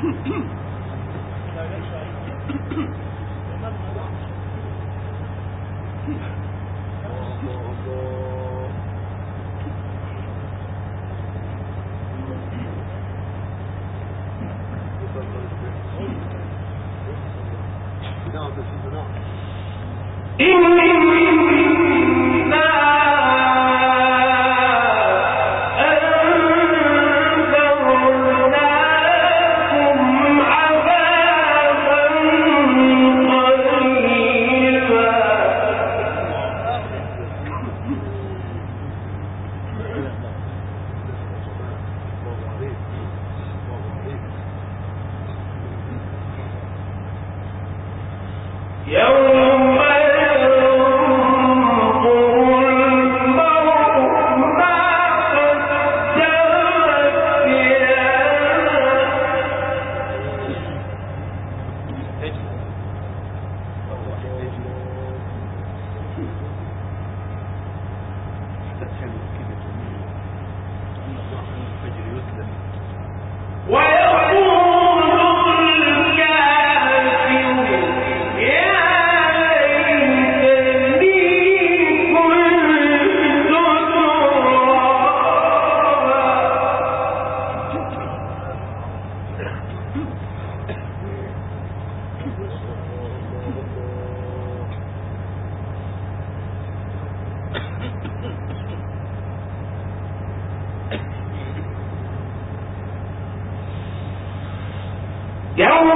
Oh, oh, oh. يوم يوم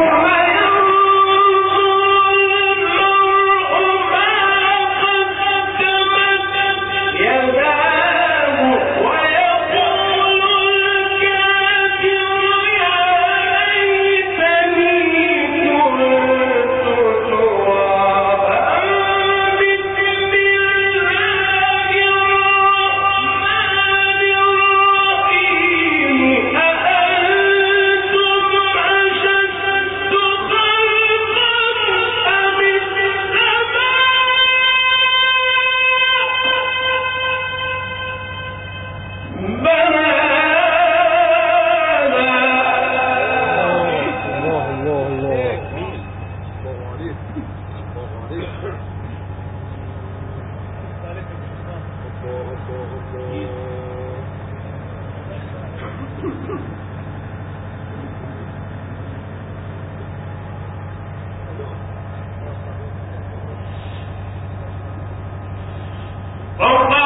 اور